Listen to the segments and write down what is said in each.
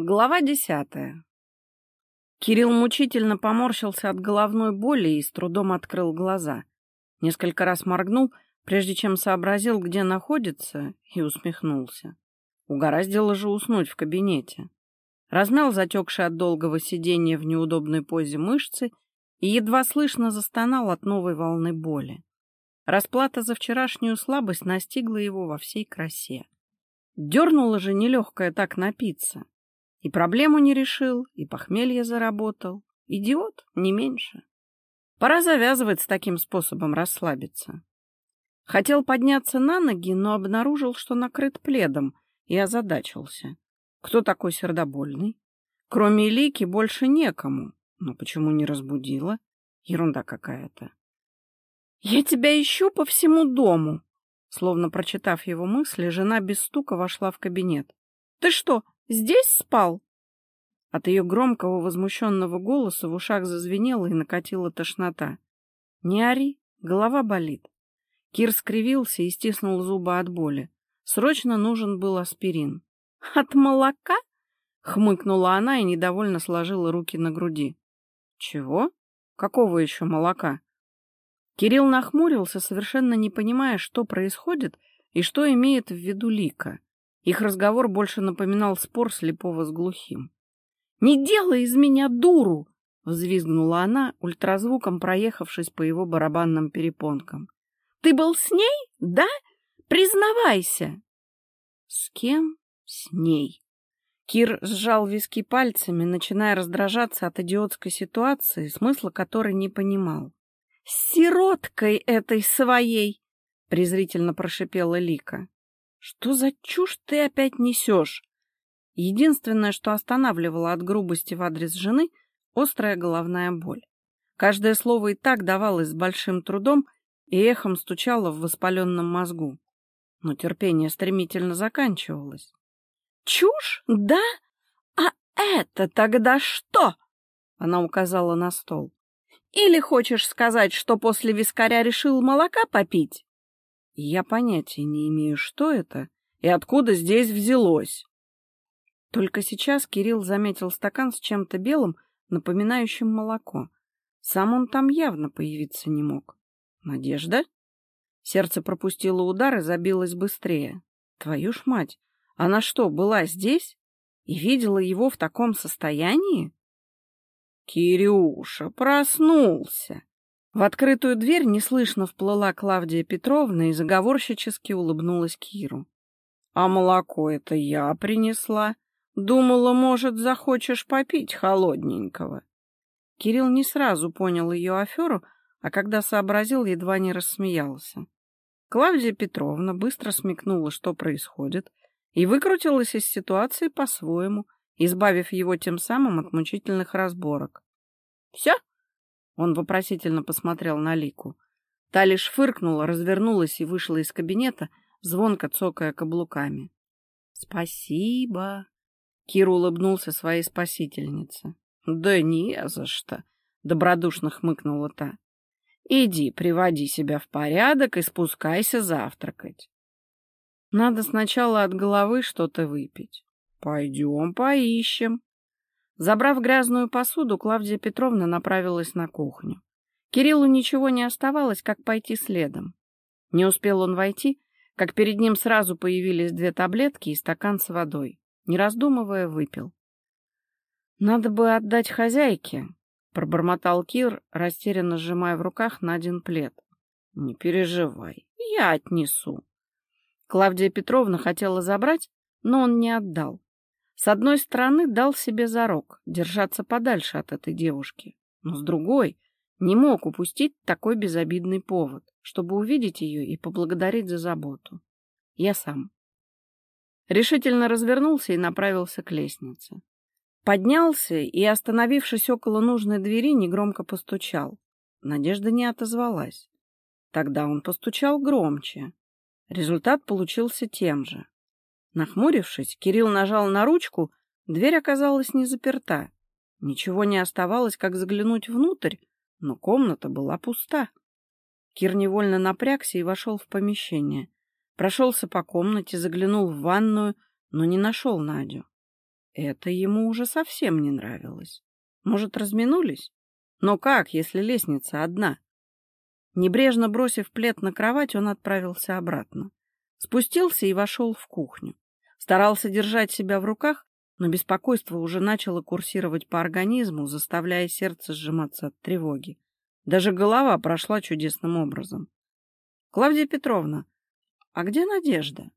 Глава десятая. Кирилл мучительно поморщился от головной боли и с трудом открыл глаза. Несколько раз моргнул, прежде чем сообразил, где находится, и усмехнулся. Угораздило же уснуть в кабинете. Размял затекшие от долгого сидения в неудобной позе мышцы и едва слышно застонал от новой волны боли. Расплата за вчерашнюю слабость настигла его во всей красе. Дернуло же нелегкое так напиться. И проблему не решил, и похмелье заработал. Идиот, не меньше. Пора завязывать с таким способом расслабиться. Хотел подняться на ноги, но обнаружил, что накрыт пледом, и озадачился. Кто такой сердобольный? Кроме Лики больше некому. Но почему не разбудила? Ерунда какая-то. «Я тебя ищу по всему дому!» Словно прочитав его мысли, жена без стука вошла в кабинет. «Ты что, Здесь спал?» От ее громкого возмущенного голоса в ушах зазвенело и накатила тошнота. «Не ори, голова болит». Кир скривился и стиснул зубы от боли. Срочно нужен был аспирин. «От молока?» — хмыкнула она и недовольно сложила руки на груди. «Чего? Какого еще молока?» Кирилл нахмурился, совершенно не понимая, что происходит и что имеет в виду Лика. Их разговор больше напоминал спор слепого с глухим. «Не делай из меня дуру!» — взвизгнула она, ультразвуком проехавшись по его барабанным перепонкам. «Ты был с ней, да? Признавайся!» «С кем? С ней!» Кир сжал виски пальцами, начиная раздражаться от идиотской ситуации, смысла которой не понимал. «С сироткой этой своей!» — презрительно прошипела Лика. Что за чушь ты опять несешь? Единственное, что останавливало от грубости в адрес жены — острая головная боль. Каждое слово и так давалось с большим трудом и эхом стучало в воспаленном мозгу. Но терпение стремительно заканчивалось. «Чушь? Да? А это тогда что?» Она указала на стол. «Или хочешь сказать, что после вискаря решил молока попить?» Я понятия не имею, что это и откуда здесь взялось. Только сейчас Кирилл заметил стакан с чем-то белым, напоминающим молоко. Сам он там явно появиться не мог. Надежда? Сердце пропустило удар и забилось быстрее. Твою ж мать! Она что, была здесь? И видела его в таком состоянии? Кирюша проснулся! В открытую дверь неслышно вплыла Клавдия Петровна и заговорщически улыбнулась Киру. — А молоко это я принесла. Думала, может, захочешь попить холодненького. Кирилл не сразу понял ее аферу, а когда сообразил, едва не рассмеялся. Клавдия Петровна быстро смекнула, что происходит, и выкрутилась из ситуации по-своему, избавив его тем самым от мучительных разборок. — Все? Он вопросительно посмотрел на Лику. Та лишь фыркнула, развернулась и вышла из кабинета, звонко цокая каблуками. — Спасибо. Кир улыбнулся своей спасительнице. — Да не за что, — добродушно хмыкнула та. — Иди, приводи себя в порядок и спускайся завтракать. Надо сначала от головы что-то выпить. Пойдем поищем. Забрав грязную посуду, Клавдия Петровна направилась на кухню. Кириллу ничего не оставалось, как пойти следом. Не успел он войти, как перед ним сразу появились две таблетки и стакан с водой. Не раздумывая, выпил. «Надо бы отдать хозяйке», — пробормотал Кир, растерянно сжимая в руках на один плед. «Не переживай, я отнесу». Клавдия Петровна хотела забрать, но он не отдал. С одной стороны, дал себе зарок держаться подальше от этой девушки, но с другой не мог упустить такой безобидный повод, чтобы увидеть ее и поблагодарить за заботу. Я сам. Решительно развернулся и направился к лестнице. Поднялся и, остановившись около нужной двери, негромко постучал. Надежда не отозвалась. Тогда он постучал громче. Результат получился тем же. Нахмурившись, Кирилл нажал на ручку, дверь оказалась не заперта. Ничего не оставалось, как заглянуть внутрь, но комната была пуста. Кир невольно напрягся и вошел в помещение. Прошелся по комнате, заглянул в ванную, но не нашел Надю. Это ему уже совсем не нравилось. Может, разминулись? Но как, если лестница одна? Небрежно бросив плед на кровать, он отправился обратно. Спустился и вошел в кухню. Старался держать себя в руках, но беспокойство уже начало курсировать по организму, заставляя сердце сжиматься от тревоги. Даже голова прошла чудесным образом. — Клавдия Петровна, а где Надежда?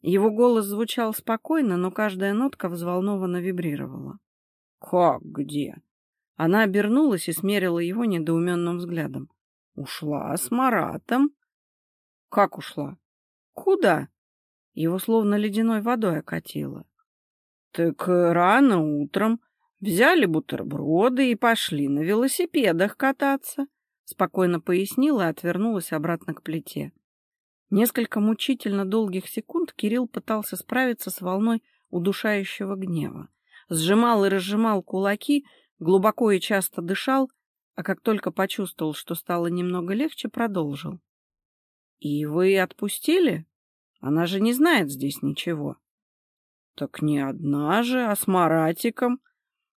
Его голос звучал спокойно, но каждая нотка взволнованно вибрировала. — Как где? Она обернулась и смерила его недоуменным взглядом. Ушла с Маратом. Как ушла? Куда? Его словно ледяной водой окатило. Так рано утром взяли бутерброды и пошли на велосипедах кататься, спокойно пояснила и отвернулась обратно к плите. Несколько мучительно долгих секунд Кирилл пытался справиться с волной удушающего гнева. Сжимал и разжимал кулаки, глубоко и часто дышал, а как только почувствовал, что стало немного легче, продолжил. — И вы отпустили? Она же не знает здесь ничего. — Так не одна же, а с Маратиком.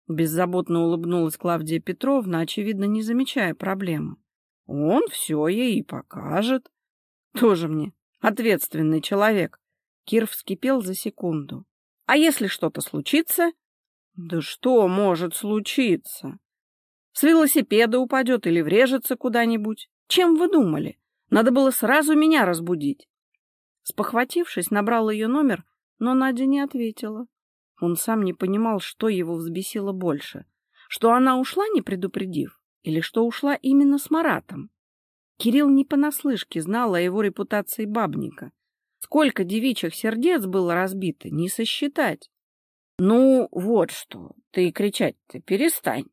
Беззаботно улыбнулась Клавдия Петровна, очевидно, не замечая проблемы. — Он все ей и покажет. Тоже мне ответственный человек. Кир вскипел за секунду. — А если что-то случится? — Да что может случиться? С велосипеда упадет или врежется куда-нибудь. Чем вы думали? Надо было сразу меня разбудить. Спохватившись, набрал ее номер, но Надя не ответила. Он сам не понимал, что его взбесило больше. Что она ушла, не предупредив, или что ушла именно с Маратом. Кирилл не понаслышке знал о его репутации бабника. Сколько девичьих сердец было разбито, не сосчитать. — Ну, вот что, ты кричать-то перестань.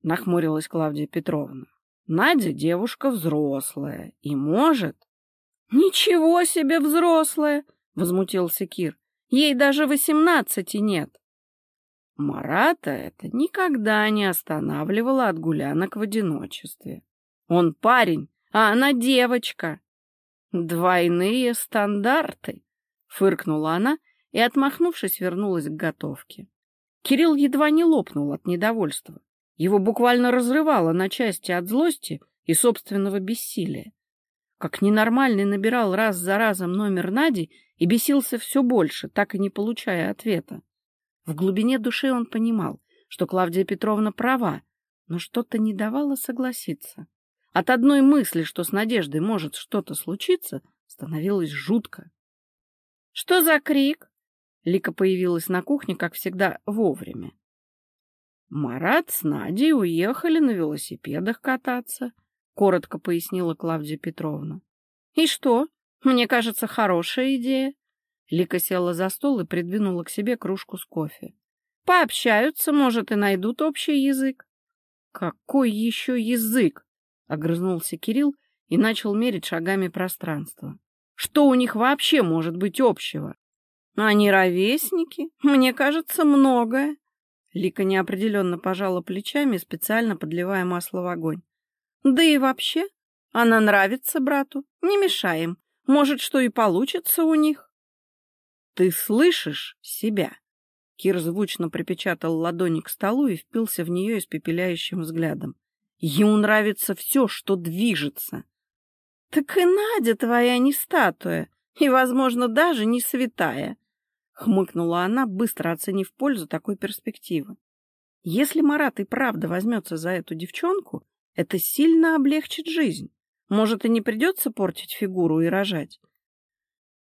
— нахмурилась Клавдия Петровна. «Надя девушка взрослая и может...» «Ничего себе взрослая!» — возмутился Кир. «Ей даже восемнадцати нет». Марата это никогда не останавливало от гулянок в одиночестве. Он парень, а она девочка. «Двойные стандарты!» — фыркнула она и, отмахнувшись, вернулась к готовке. Кирилл едва не лопнул от недовольства. Его буквально разрывало на части от злости и собственного бессилия. Как ненормальный набирал раз за разом номер Нади и бесился все больше, так и не получая ответа. В глубине души он понимал, что Клавдия Петровна права, но что-то не давало согласиться. От одной мысли, что с Надеждой может что-то случиться, становилось жутко. — Что за крик? Лика появилась на кухне, как всегда, вовремя. Марат с Надей уехали на велосипедах кататься, — коротко пояснила Клавдия Петровна. — И что? Мне кажется, хорошая идея. Лика села за стол и придвинула к себе кружку с кофе. — Пообщаются, может, и найдут общий язык. — Какой еще язык? — огрызнулся Кирилл и начал мерить шагами пространство. — Что у них вообще может быть общего? — Они ровесники, мне кажется, многое. Лика неопределенно пожала плечами, специально подливая масло в огонь. Да и вообще, она нравится брату, не мешаем. Может, что и получится у них. Ты слышишь себя? Кир звучно припечатал ладони к столу и впился в нее испепеляющим взглядом. Ему нравится все, что движется. Так и Надя твоя не статуя, и, возможно, даже не святая хмыкнула она, быстро оценив пользу такой перспективы. Если Марат и правда возьмется за эту девчонку, это сильно облегчит жизнь. Может, и не придется портить фигуру и рожать.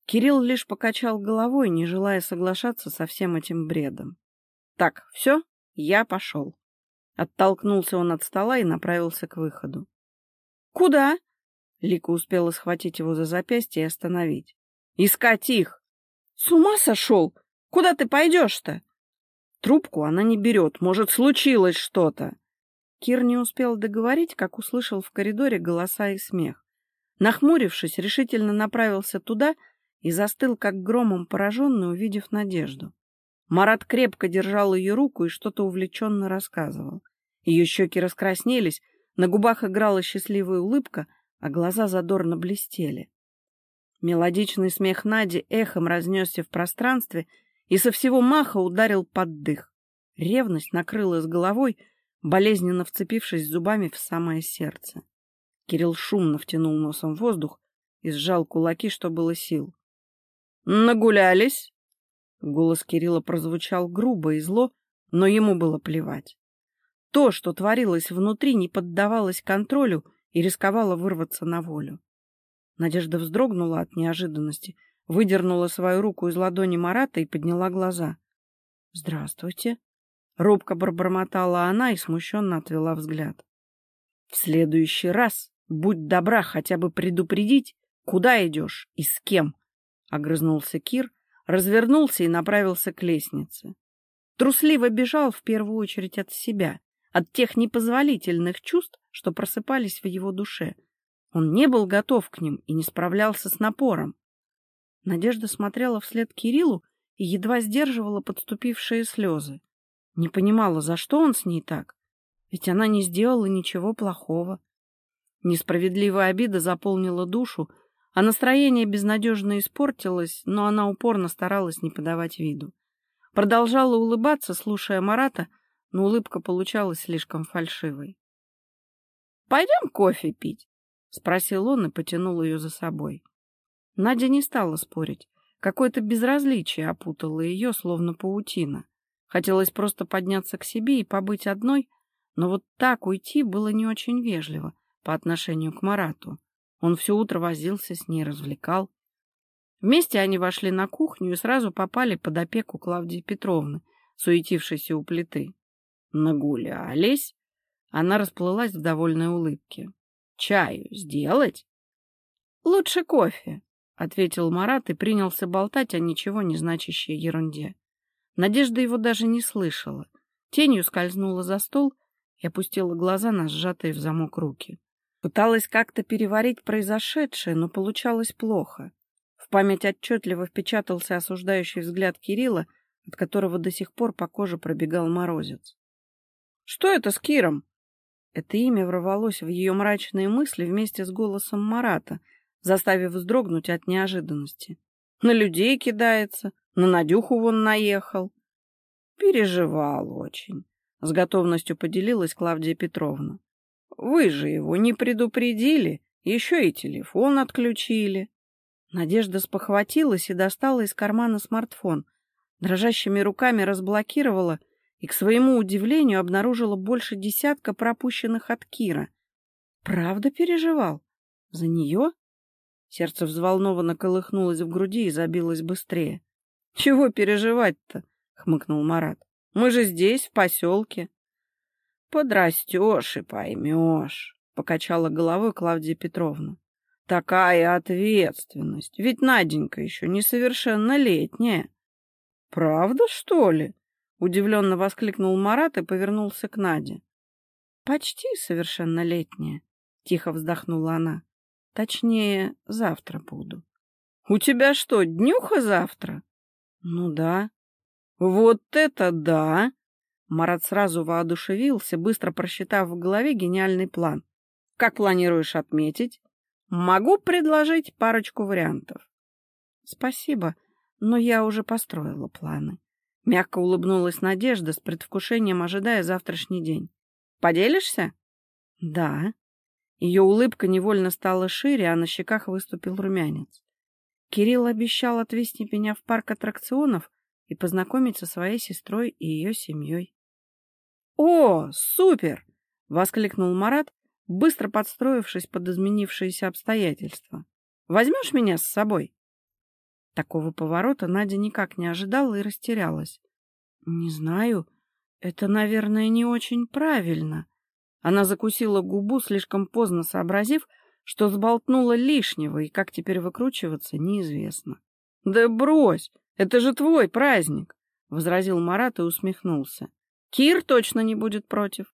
Кирилл лишь покачал головой, не желая соглашаться со всем этим бредом. Так, все, я пошел. Оттолкнулся он от стола и направился к выходу. Куда? Лика успела схватить его за запястье и остановить. Искать их! С ума сошел? Куда ты пойдешь-то? Трубку она не берет. Может, случилось что-то. Кир не успел договорить, как услышал в коридоре голоса и смех. Нахмурившись, решительно направился туда и застыл, как громом пораженный, увидев Надежду. Марат крепко держал ее руку и что-то увлеченно рассказывал. Ее щеки раскраснелись, на губах играла счастливая улыбка, а глаза задорно блестели. Мелодичный смех Нади эхом разнесся в пространстве, и со всего маха ударил под дых. Ревность накрыла с головой, болезненно вцепившись зубами в самое сердце. Кирилл шумно втянул носом воздух и сжал кулаки, что было сил. «Нагулялись?» Голос Кирилла прозвучал грубо и зло, но ему было плевать. То, что творилось внутри, не поддавалось контролю и рисковало вырваться на волю. Надежда вздрогнула от неожиданности, выдернула свою руку из ладони Марата и подняла глаза. «Здравствуйте!» Робко пробормотала она и смущенно отвела взгляд. «В следующий раз будь добра хотя бы предупредить, куда идешь и с кем!» Огрызнулся Кир, развернулся и направился к лестнице. Трусливо бежал в первую очередь от себя, от тех непозволительных чувств, что просыпались в его душе. Он не был готов к ним и не справлялся с напором. Надежда смотрела вслед Кириллу и едва сдерживала подступившие слезы. Не понимала, за что он с ней так, ведь она не сделала ничего плохого. Несправедливая обида заполнила душу, а настроение безнадежно испортилось, но она упорно старалась не подавать виду. Продолжала улыбаться, слушая Марата, но улыбка получалась слишком фальшивой. — Пойдем кофе пить? — спросил он и потянул ее за собой. Надя не стала спорить. Какое-то безразличие опутало ее, словно паутина. Хотелось просто подняться к себе и побыть одной, но вот так уйти было не очень вежливо по отношению к Марату. Он все утро возился с ней, развлекал. Вместе они вошли на кухню и сразу попали под опеку Клавдии Петровны, суетившейся у плиты. Нагулялись. Она расплылась в довольной улыбке. «Чаю сделать?» «Лучше кофе», — ответил Марат и принялся болтать о ничего не значащей ерунде. Надежда его даже не слышала. Тенью скользнула за стол и опустила глаза на сжатые в замок руки. Пыталась как-то переварить произошедшее, но получалось плохо. В память отчетливо впечатался осуждающий взгляд Кирилла, от которого до сих пор по коже пробегал морозец. «Что это с Киром?» Это имя ворвалось в ее мрачные мысли вместе с голосом Марата, заставив вздрогнуть от неожиданности. «На людей кидается, на Надюху вон наехал». «Переживал очень», — с готовностью поделилась Клавдия Петровна. Вы же его не предупредили, еще и телефон отключили. Надежда спохватилась и достала из кармана смартфон. Дрожащими руками разблокировала и, к своему удивлению, обнаружила больше десятка пропущенных от Кира. Правда переживал? За нее? Сердце взволнованно колыхнулось в груди и забилось быстрее. — Чего переживать-то? — хмыкнул Марат. — Мы же здесь, в поселке. Подрастешь и поймешь, — покачала головой Клавдия Петровна. Такая ответственность, ведь Наденька еще несовершеннолетняя. — Правда, что ли? — удивленно воскликнул Марат и повернулся к Наде. — Почти совершеннолетняя, — тихо вздохнула она. — Точнее, завтра буду. — У тебя что, днюха завтра? — Ну да. — Вот это да! Марат сразу воодушевился, быстро просчитав в голове гениальный план. «Как планируешь отметить?» «Могу предложить парочку вариантов». «Спасибо, но я уже построила планы». Мягко улыбнулась Надежда, с предвкушением ожидая завтрашний день. «Поделишься?» «Да». Ее улыбка невольно стала шире, а на щеках выступил румянец. Кирилл обещал отвезти меня в парк аттракционов и познакомить со своей сестрой и ее семьей. «О, супер!» — воскликнул Марат, быстро подстроившись под изменившиеся обстоятельства. «Возьмешь меня с собой?» Такого поворота Надя никак не ожидала и растерялась. «Не знаю. Это, наверное, не очень правильно». Она закусила губу, слишком поздно сообразив, что сболтнула лишнего, и как теперь выкручиваться, неизвестно. — Да брось! Это же твой праздник! — возразил Марат и усмехнулся. Кир точно не будет против.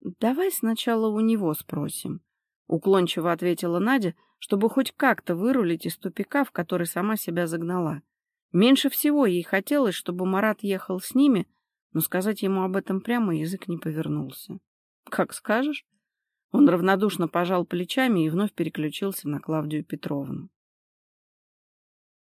Давай сначала у него спросим, уклончиво ответила Надя, чтобы хоть как-то вырулить из тупика, в который сама себя загнала. Меньше всего ей хотелось, чтобы Марат ехал с ними, но сказать ему об этом прямо язык не повернулся. Как скажешь. Он равнодушно пожал плечами и вновь переключился на Клавдию Петровну.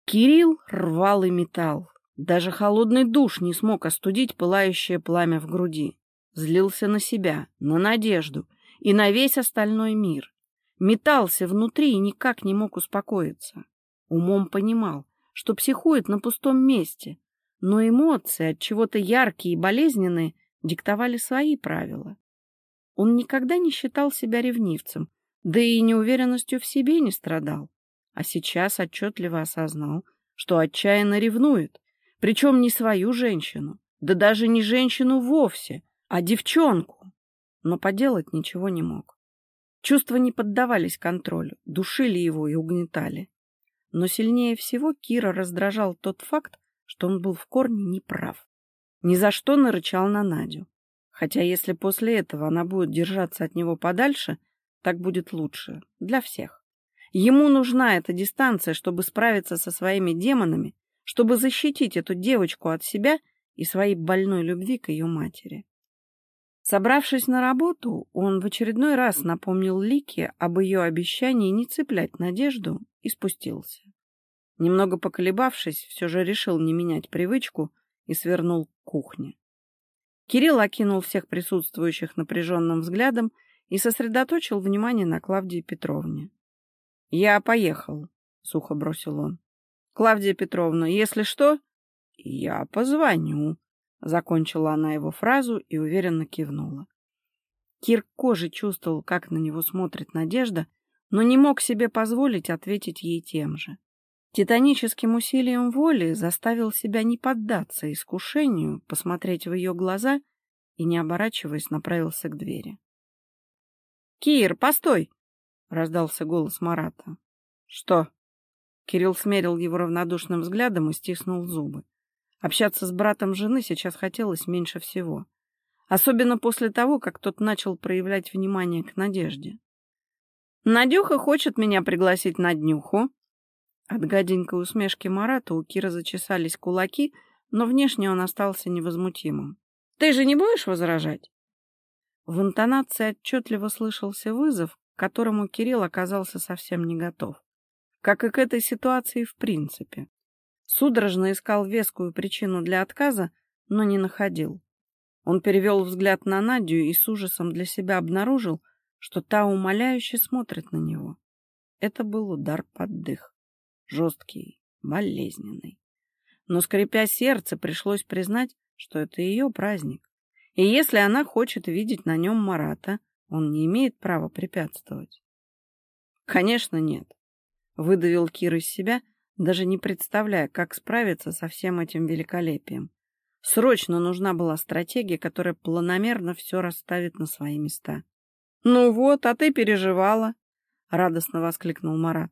Кирилл рвал и металл. Даже холодный душ не смог остудить пылающее пламя в груди. Злился на себя, на надежду и на весь остальной мир. Метался внутри и никак не мог успокоиться. Умом понимал, что психует на пустом месте, но эмоции, от чего-то яркие и болезненные, диктовали свои правила. Он никогда не считал себя ревнивцем, да и неуверенностью в себе не страдал. А сейчас отчетливо осознал, что отчаянно ревнует, причем не свою женщину, да даже не женщину вовсе, а девчонку. Но поделать ничего не мог. Чувства не поддавались контролю, душили его и угнетали. Но сильнее всего Кира раздражал тот факт, что он был в корне неправ. Ни за что нарычал на Надю. Хотя если после этого она будет держаться от него подальше, так будет лучше. Для всех. Ему нужна эта дистанция, чтобы справиться со своими демонами, чтобы защитить эту девочку от себя и своей больной любви к ее матери. Собравшись на работу, он в очередной раз напомнил Лике об ее обещании не цеплять надежду и спустился. Немного поколебавшись, все же решил не менять привычку и свернул к кухне. Кирилл окинул всех присутствующих напряженным взглядом и сосредоточил внимание на Клавдии Петровне. — Я поехал, — сухо бросил он. — Клавдия Петровна, если что, я позвоню, — закончила она его фразу и уверенно кивнула. Кир кожей чувствовал, как на него смотрит Надежда, но не мог себе позволить ответить ей тем же. Титаническим усилием воли заставил себя не поддаться искушению, посмотреть в ее глаза и, не оборачиваясь, направился к двери. — Кир, постой! — раздался голос Марата. — Что? Кирилл смерил его равнодушным взглядом и стиснул зубы. Общаться с братом жены сейчас хотелось меньше всего. Особенно после того, как тот начал проявлять внимание к Надежде. «Надюха хочет меня пригласить на днюху», от гаденькой усмешки Марата у Кира зачесались кулаки, но внешне он остался невозмутимым. «Ты же не будешь возражать?» В интонации отчетливо слышался вызов, к которому Кирилл оказался совсем не готов. Как и к этой ситуации в принципе. Судорожно искал вескую причину для отказа, но не находил. Он перевел взгляд на Надю и с ужасом для себя обнаружил, что та умоляюще смотрит на него. Это был удар под дых жесткий, болезненный. Но, скрипя сердце, пришлось признать, что это ее праздник. И если она хочет видеть на нем Марата, он не имеет права препятствовать. Конечно, нет. Выдавил Кир из себя, даже не представляя, как справиться со всем этим великолепием. Срочно нужна была стратегия, которая планомерно все расставит на свои места. — Ну вот, а ты переживала, — радостно воскликнул Марат.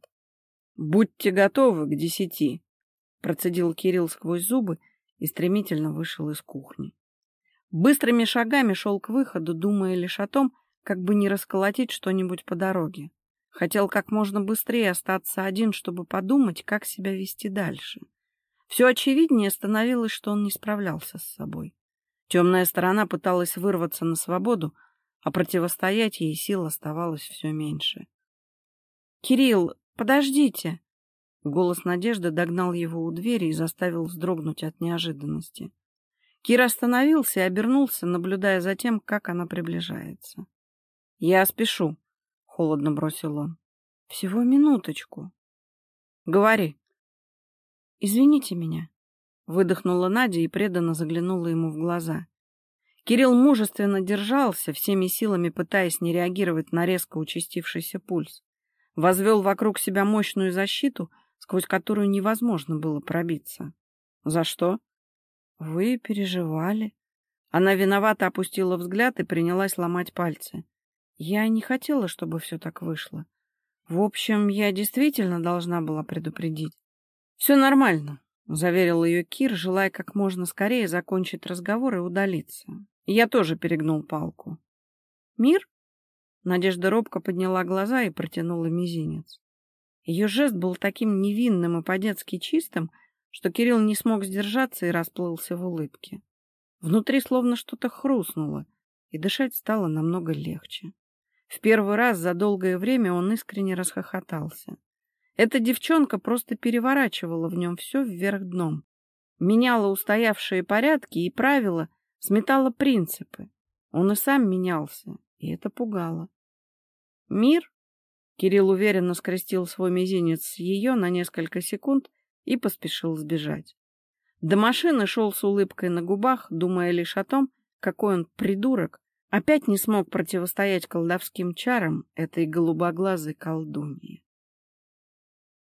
«Будьте готовы к десяти», — процедил Кирилл сквозь зубы и стремительно вышел из кухни. Быстрыми шагами шел к выходу, думая лишь о том, как бы не расколотить что-нибудь по дороге. Хотел как можно быстрее остаться один, чтобы подумать, как себя вести дальше. Все очевиднее становилось, что он не справлялся с собой. Темная сторона пыталась вырваться на свободу, а противостоять ей сил оставалось все меньше. — Кирилл, «Подождите!» Голос Надежды догнал его у двери и заставил вздрогнуть от неожиданности. Кир остановился и обернулся, наблюдая за тем, как она приближается. «Я спешу», — холодно бросил он. «Всего минуточку». «Говори». «Извините меня», — выдохнула Надя и преданно заглянула ему в глаза. Кирилл мужественно держался, всеми силами пытаясь не реагировать на резко участившийся пульс возвел вокруг себя мощную защиту, сквозь которую невозможно было пробиться. За что? Вы переживали. Она виновато опустила взгляд и принялась ломать пальцы. Я не хотела, чтобы все так вышло. В общем, я действительно должна была предупредить. Все нормально, заверил ее Кир, желая как можно скорее закончить разговор и удалиться. Я тоже перегнул палку. Мир? Надежда робко подняла глаза и протянула мизинец. Ее жест был таким невинным и по-детски чистым, что Кирилл не смог сдержаться и расплылся в улыбке. Внутри словно что-то хрустнуло, и дышать стало намного легче. В первый раз за долгое время он искренне расхохотался. Эта девчонка просто переворачивала в нем все вверх дном. меняла устоявшие порядки и правила, сметала принципы. Он и сам менялся, и это пугало. «Мир?» — Кирилл уверенно скрестил свой мизинец с ее на несколько секунд и поспешил сбежать. До машины шел с улыбкой на губах, думая лишь о том, какой он придурок, опять не смог противостоять колдовским чарам этой голубоглазой колдуньи.